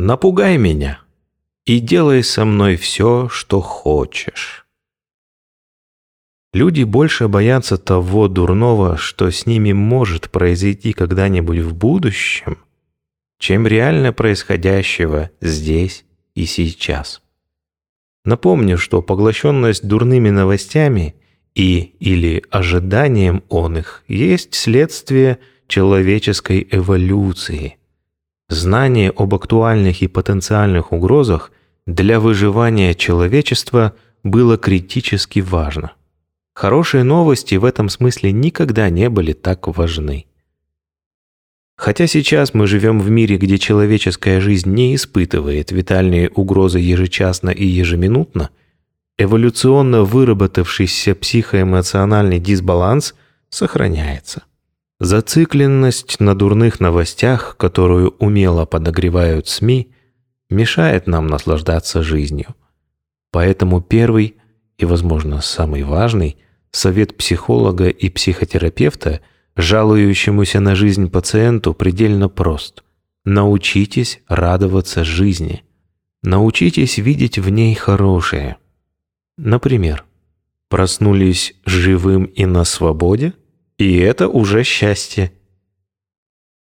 Напугай меня и делай со мной все, что хочешь. Люди больше боятся того дурного, что с ними может произойти когда-нибудь в будущем, чем реально происходящего здесь и сейчас. Напомню, что поглощенность дурными новостями и или ожиданием он их есть следствие человеческой эволюции. Знание об актуальных и потенциальных угрозах для выживания человечества было критически важно. Хорошие новости в этом смысле никогда не были так важны. Хотя сейчас мы живем в мире, где человеческая жизнь не испытывает витальные угрозы ежечасно и ежеминутно, эволюционно выработавшийся психоэмоциональный дисбаланс сохраняется. Зацикленность на дурных новостях, которую умело подогревают СМИ, мешает нам наслаждаться жизнью. Поэтому первый и, возможно, самый важный – Совет психолога и психотерапевта, жалующемуся на жизнь пациенту, предельно прост. Научитесь радоваться жизни. Научитесь видеть в ней хорошее. Например, проснулись живым и на свободе, и это уже счастье.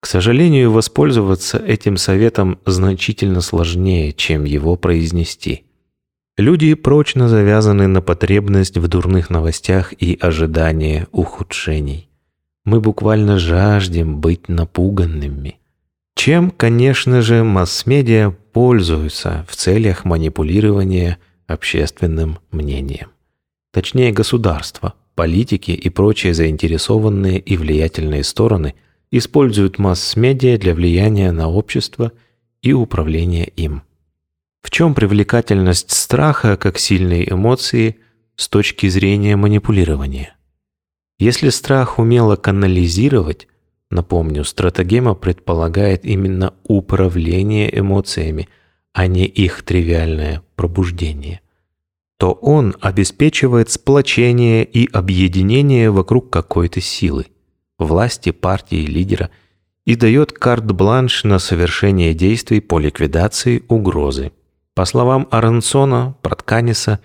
К сожалению, воспользоваться этим советом значительно сложнее, чем его произнести. Люди прочно завязаны на потребность в дурных новостях и ожидание ухудшений. Мы буквально жаждем быть напуганными. Чем, конечно же, масс-медиа пользуются в целях манипулирования общественным мнением. Точнее, государство, политики и прочие заинтересованные и влиятельные стороны используют масс-медиа для влияния на общество и управления им. В чем привлекательность страха как сильной эмоции с точки зрения манипулирования? Если страх умело канализировать, напомню, стратегема предполагает именно управление эмоциями, а не их тривиальное пробуждение, то он обеспечивает сплочение и объединение вокруг какой-то силы, власти, партии, лидера и дает карт-бланш на совершение действий по ликвидации угрозы. По словам Аронсона, Протканиса,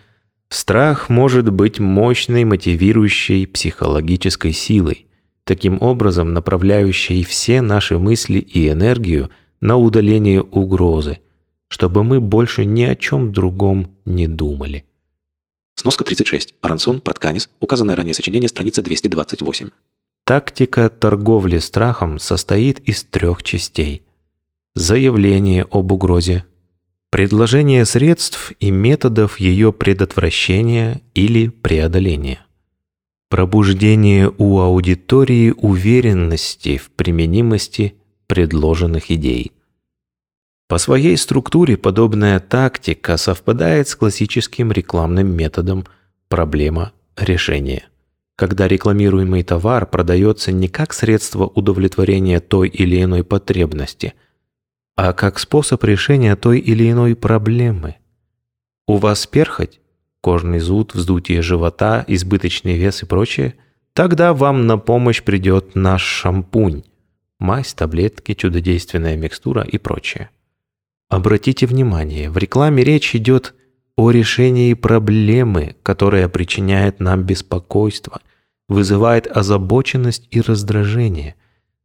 страх может быть мощной мотивирующей психологической силой, таким образом направляющей все наши мысли и энергию на удаление угрозы, чтобы мы больше ни о чем другом не думали. Сноска 36. Аронсон, Протканис. Указанное ранее сочинение, страница 228. Тактика торговли страхом состоит из трех частей. Заявление об угрозе, Предложение средств и методов ее предотвращения или преодоления. Пробуждение у аудитории уверенности в применимости предложенных идей. По своей структуре подобная тактика совпадает с классическим рекламным методом проблема-решение, когда рекламируемый товар продается не как средство удовлетворения той или иной потребности – а как способ решения той или иной проблемы. У вас перхоть, кожный зуд, вздутие живота, избыточный вес и прочее, тогда вам на помощь придет наш шампунь, мазь, таблетки, чудодейственная микстура и прочее. Обратите внимание, в рекламе речь идет о решении проблемы, которая причиняет нам беспокойство, вызывает озабоченность и раздражение,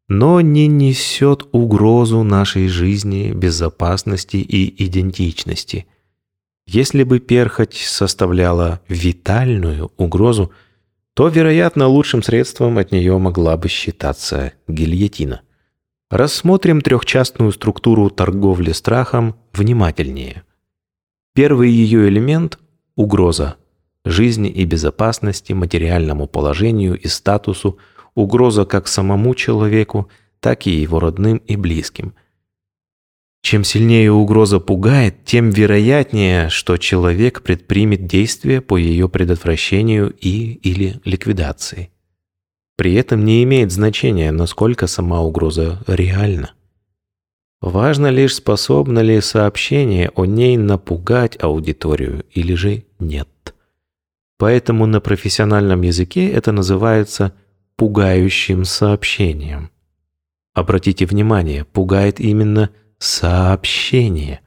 но не несет угрозу нашей жизни, безопасности и идентичности. Если бы перхоть составляла витальную угрозу, то, вероятно, лучшим средством от нее могла бы считаться гильотина. Рассмотрим трехчастную структуру торговли страхом внимательнее. Первый ее элемент – угроза жизни и безопасности, материальному положению и статусу – угроза как самому человеку, так и его родным и близким. Чем сильнее угроза пугает, тем вероятнее, что человек предпримет действия по ее предотвращению и или ликвидации. При этом не имеет значения, насколько сама угроза реальна. Важно лишь, способно ли сообщение о ней напугать аудиторию или же нет. Поэтому на профессиональном языке это называется – пугающим сообщением. Обратите внимание, пугает именно сообщение.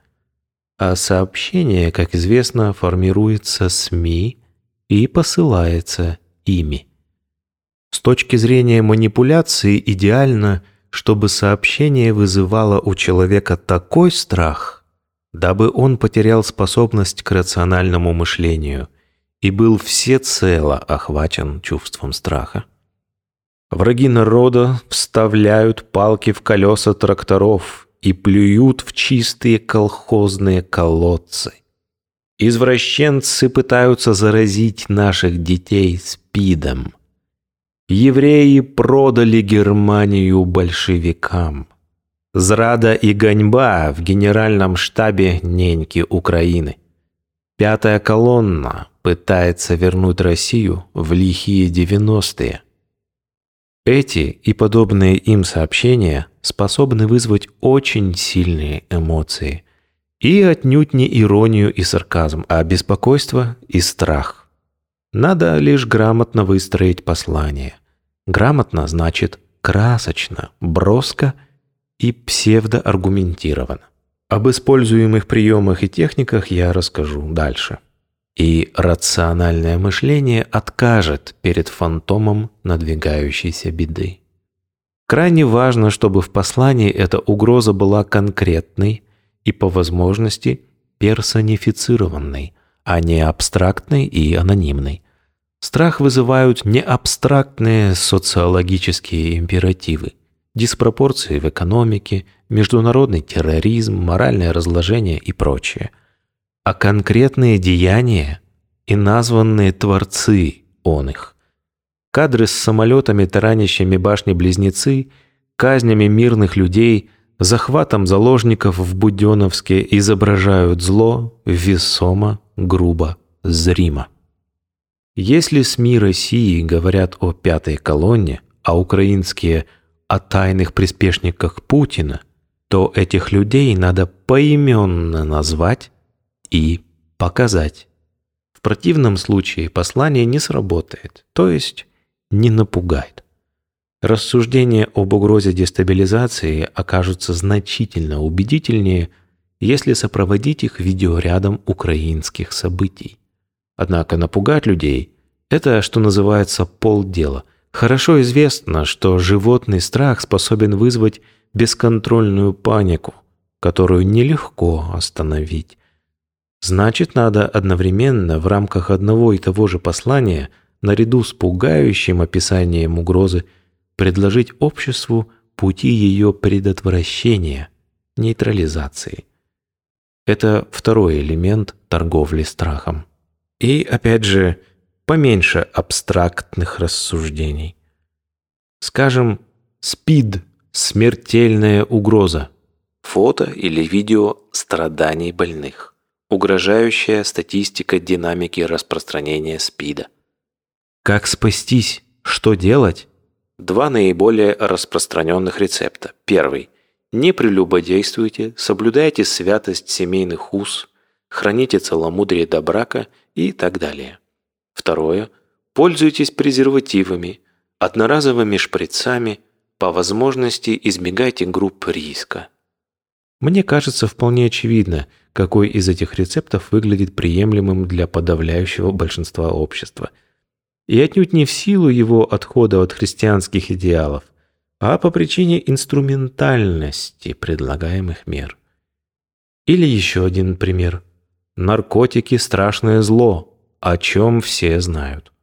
А сообщение, как известно, формируется СМИ и посылается ими. С точки зрения манипуляции идеально, чтобы сообщение вызывало у человека такой страх, дабы он потерял способность к рациональному мышлению и был всецело охвачен чувством страха. Враги народа вставляют палки в колеса тракторов и плюют в чистые колхозные колодцы. Извращенцы пытаются заразить наших детей спидом. Евреи продали Германию большевикам. Зрада и гоньба в генеральном штабе неньки Украины. Пятая колонна пытается вернуть Россию в лихие девяностые. Эти и подобные им сообщения способны вызвать очень сильные эмоции. И отнюдь не иронию и сарказм, а беспокойство и страх. Надо лишь грамотно выстроить послание. Грамотно значит красочно, броско и псевдоаргументированно. Об используемых приемах и техниках я расскажу дальше. И рациональное мышление откажет перед фантомом надвигающейся беды. Крайне важно, чтобы в послании эта угроза была конкретной и по возможности персонифицированной, а не абстрактной и анонимной. Страх вызывают не абстрактные социологические императивы, диспропорции в экономике, международный терроризм, моральное разложение и прочее, а конкретные деяния и названные творцы он их. Кадры с самолетами, таранящими башни-близнецы, казнями мирных людей, захватом заложников в Буденновске изображают зло весомо, грубо, зримо. Если СМИ России говорят о пятой колонне, а украинские – о тайных приспешниках Путина, то этих людей надо поименно назвать и показать. В противном случае послание не сработает, то есть не напугает. Рассуждения об угрозе дестабилизации окажутся значительно убедительнее, если сопроводить их видеорядом украинских событий. Однако напугать людей – это, что называется, полдела. Хорошо известно, что животный страх способен вызвать бесконтрольную панику, которую нелегко остановить. Значит, надо одновременно в рамках одного и того же послания, наряду с пугающим описанием угрозы, предложить обществу пути ее предотвращения, нейтрализации. Это второй элемент торговли страхом. И, опять же, поменьше абстрактных рассуждений. Скажем, СПИД – смертельная угроза. Фото или видео страданий больных. Угрожающая статистика динамики распространения СПИДа. Как спастись? Что делать? Два наиболее распространенных рецепта. Первый. Не прелюбодействуйте, соблюдайте святость семейных уз, храните целомудрие до брака и так далее. Второе. Пользуйтесь презервативами, одноразовыми шприцами, по возможности избегайте групп риска. Мне кажется вполне очевидно, какой из этих рецептов выглядит приемлемым для подавляющего большинства общества. И отнюдь не в силу его отхода от христианских идеалов, а по причине инструментальности предлагаемых мер. Или еще один пример. Наркотики – страшное зло, о чем все знают.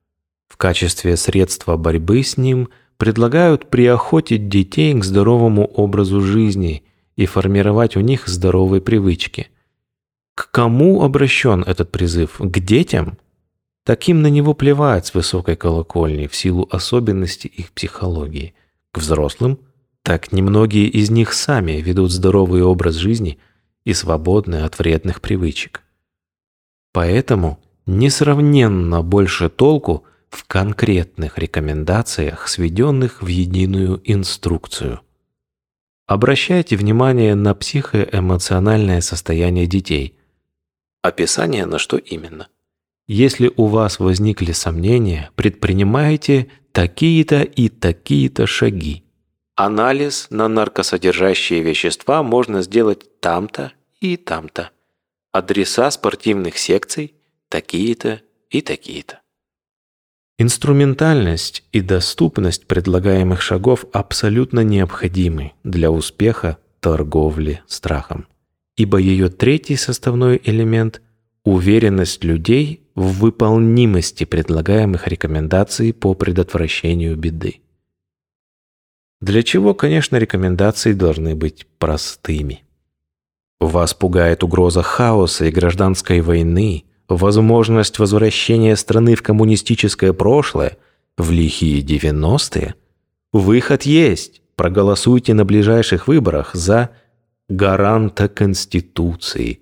В качестве средства борьбы с ним предлагают приохотить детей к здоровому образу жизни и формировать у них здоровые привычки. К кому обращен этот призыв? К детям? Таким на него плевать с высокой колокольни в силу особенностей их психологии. К взрослым? Так немногие из них сами ведут здоровый образ жизни и свободны от вредных привычек. Поэтому несравненно больше толку в конкретных рекомендациях, сведенных в единую инструкцию. Обращайте внимание на психоэмоциональное состояние детей. Описание на что именно. Если у вас возникли сомнения, предпринимайте такие-то и такие-то шаги. Анализ на наркосодержащие вещества можно сделать там-то и там-то. Адреса спортивных секций такие-то и такие-то. Инструментальность и доступность предлагаемых шагов абсолютно необходимы для успеха торговли страхом, ибо ее третий составной элемент – уверенность людей в выполнимости предлагаемых рекомендаций по предотвращению беды. Для чего, конечно, рекомендации должны быть простыми. Вас пугает угроза хаоса и гражданской войны, возможность возвращения страны в коммунистическое прошлое, в лихие 90-е. Выход есть. Проголосуйте на ближайших выборах за гаранта Конституции,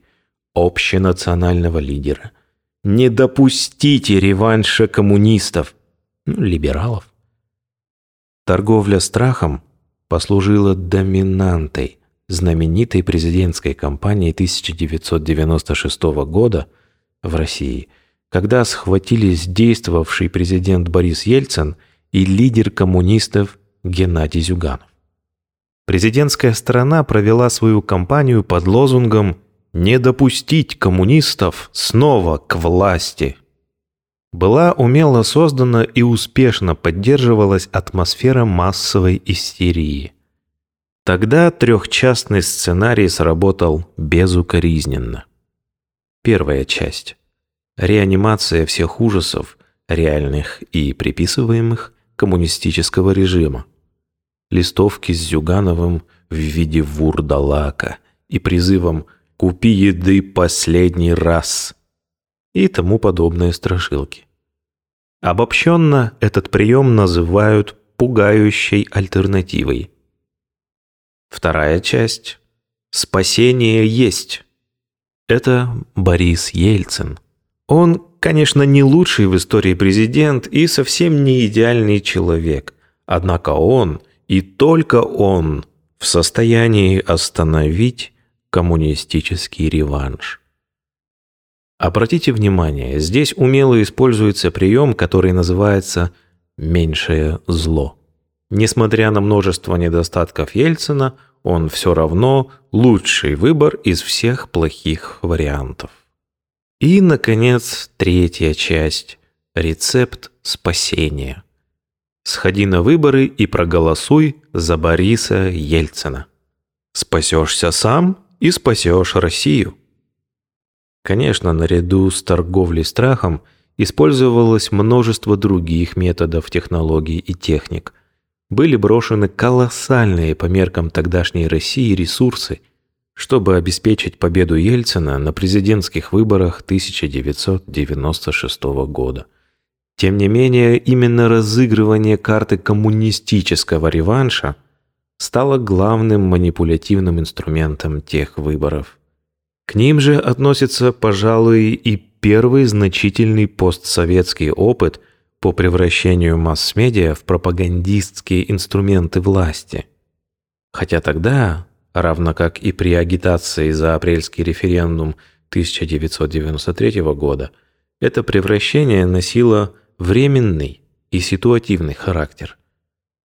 общенационального лидера. Не допустите реванша коммунистов, ну, либералов. Торговля страхом послужила доминантой знаменитой президентской кампании 1996 года в России, когда схватились действовавший президент Борис Ельцин и лидер коммунистов Геннадий Зюганов. Президентская сторона провела свою кампанию под лозунгом «Не допустить коммунистов снова к власти» была умело создана и успешно поддерживалась атмосфера массовой истерии. Тогда трехчастный сценарий сработал безукоризненно. Первая часть. Реанимация всех ужасов, реальных и приписываемых коммунистического режима. Листовки с Зюгановым в виде вурдалака и призывом «Купи еды последний раз» и тому подобные страшилки. Обобщенно этот прием называют пугающей альтернативой. Вторая часть «Спасение есть». Это Борис Ельцин. Он, конечно, не лучший в истории президент и совсем не идеальный человек. Однако он, и только он, в состоянии остановить коммунистический реванш. Обратите внимание, здесь умело используется прием, который называется «меньшее зло». Несмотря на множество недостатков Ельцина, он все равно лучший выбор из всех плохих вариантов. И, наконец, третья часть – рецепт спасения. Сходи на выборы и проголосуй за Бориса Ельцина. Спасешься сам и спасешь Россию. Конечно, наряду с торговлей страхом использовалось множество других методов, технологий и техник. Были брошены колоссальные по меркам тогдашней России ресурсы, чтобы обеспечить победу Ельцина на президентских выборах 1996 года. Тем не менее, именно разыгрывание карты коммунистического реванша стало главным манипулятивным инструментом тех выборов – к ним же относится, пожалуй, и первый значительный постсоветский опыт по превращению масс-медиа в пропагандистские инструменты власти. Хотя тогда, равно как и при агитации за апрельский референдум 1993 года, это превращение носило временный и ситуативный характер.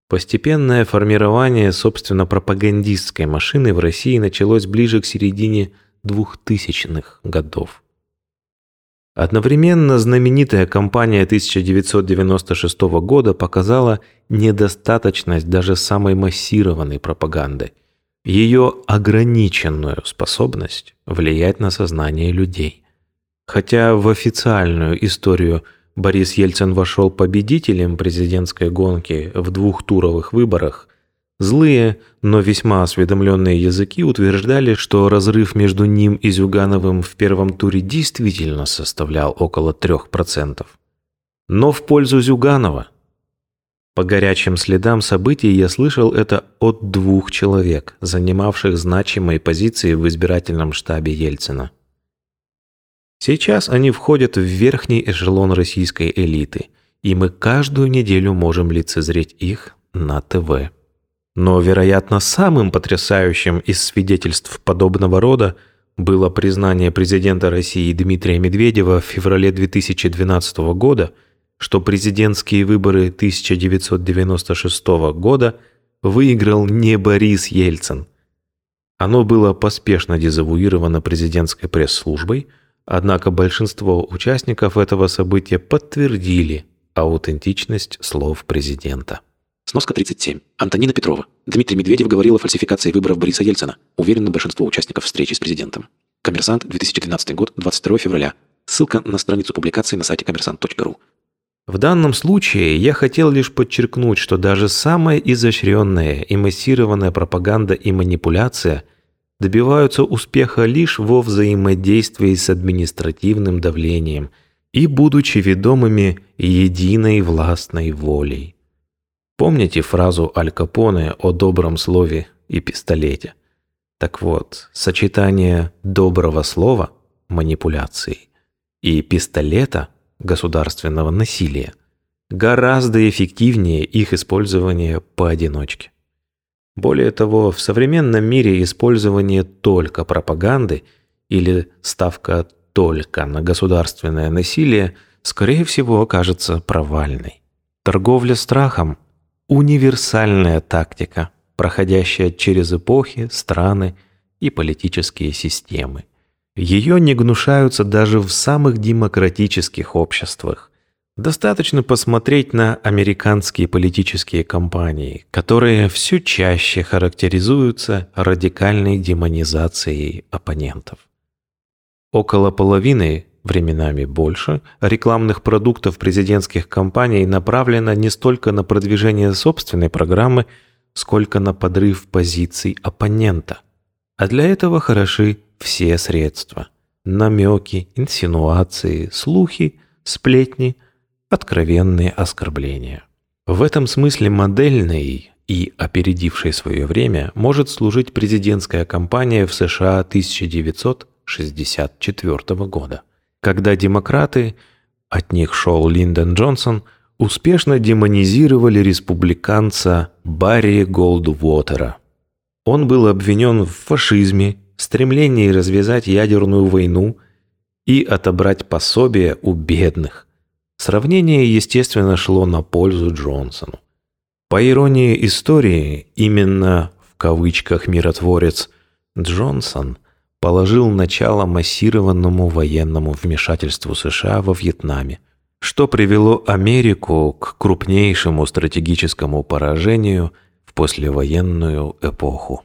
Постепенное формирование, собственно, пропагандистской машины в России началось ближе к середине 2000-х годов. Одновременно знаменитая кампания 1996 года показала недостаточность даже самой массированной пропаганды, ее ограниченную способность влиять на сознание людей. Хотя в официальную историю Борис Ельцин вошел победителем президентской гонки в двухтуровых выборах, Злые, но весьма осведомленные языки утверждали, что разрыв между ним и Зюгановым в первом туре действительно составлял около 3%. Но в пользу Зюганова. По горячим следам событий я слышал это от двух человек, занимавших значимые позиции в избирательном штабе Ельцина. Сейчас они входят в верхний эшелон российской элиты, и мы каждую неделю можем лицезреть их на ТВ. Но, вероятно, самым потрясающим из свидетельств подобного рода было признание президента России Дмитрия Медведева в феврале 2012 года, что президентские выборы 1996 года выиграл не Борис Ельцин. Оно было поспешно дезавуировано президентской пресс-службой, однако большинство участников этого события подтвердили аутентичность слов президента. Сноска 37. Антонина Петрова. Дмитрий Медведев говорил о фальсификации выборов Бориса Ельцина. Уверенно большинство участников встречи с президентом. Коммерсант, 2013 год, 22 февраля. Ссылка на страницу публикации на сайте коммерсант.ру. В данном случае я хотел лишь подчеркнуть, что даже самая изощренная и массированная пропаганда и манипуляция добиваются успеха лишь во взаимодействии с административным давлением и будучи ведомыми единой властной волей. Помните фразу Аль Капоне о добром слове и пистолете? Так вот, сочетание доброго слова – манипуляции и пистолета – государственного насилия, гораздо эффективнее их использование поодиночке. Более того, в современном мире использование только пропаганды или ставка только на государственное насилие, скорее всего, окажется провальной. Торговля страхом – универсальная тактика, проходящая через эпохи, страны и политические системы. Ее не гнушаются даже в самых демократических обществах. Достаточно посмотреть на американские политические кампании, которые все чаще характеризуются радикальной демонизацией оппонентов. Около половины, временами больше, рекламных продуктов президентских кампаний направлено не столько на продвижение собственной программы, сколько на подрыв позиций оппонента. А для этого хороши все средства. Намеки, инсинуации, слухи, сплетни, откровенные оскорбления. В этом смысле модельной и опередившей свое время может служить президентская кампания в США 1964 года, когда демократы, от них шел Линдон Джонсон, успешно демонизировали республиканца Барри Голдвотера. Он был обвинен в фашизме стремлении развязать ядерную войну и отобрать пособие у бедных. Сравнение, естественно, шло на пользу Джонсону. По иронии истории, именно в кавычках «миротворец» Джонсон положил начало массированному военному вмешательству США во Вьетнаме, что привело Америку к крупнейшему стратегическому поражению в послевоенную эпоху.